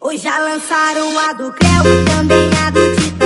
Hoje já lançaram a do Creu e também a do Tito.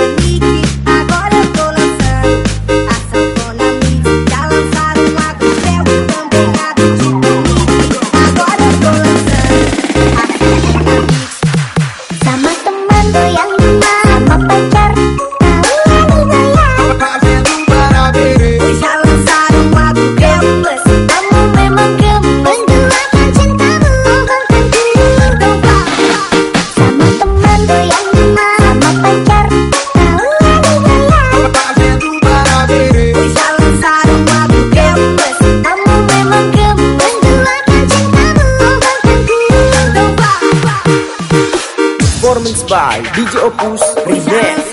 by DJ Opus Remix.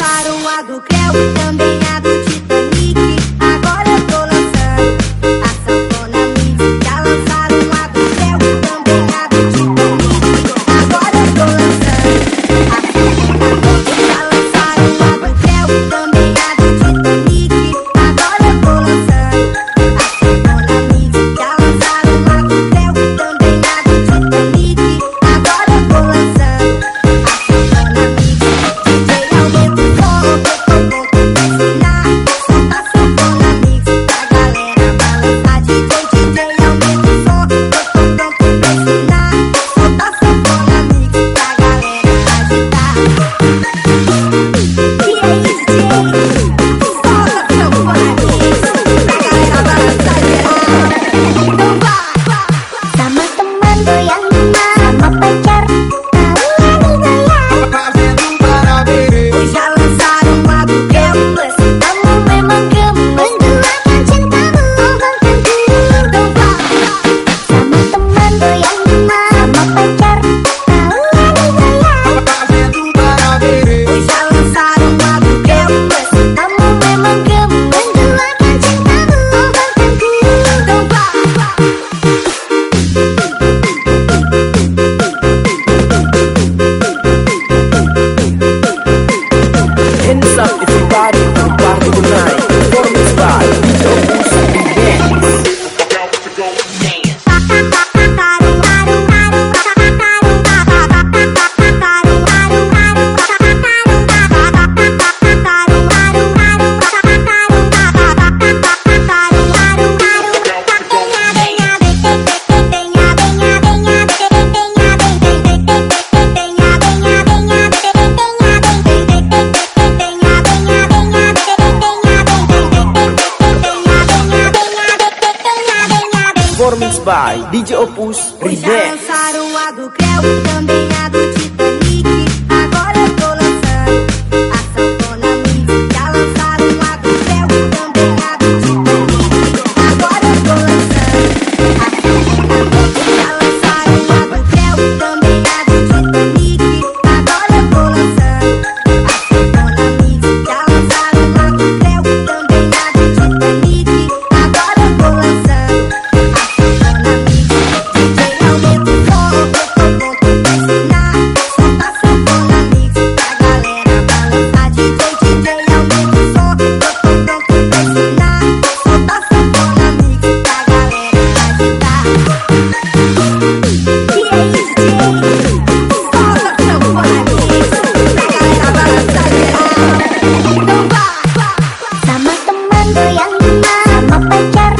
Hey. by DJ Opus Remix. Puxa, lançaram Creu. a bailar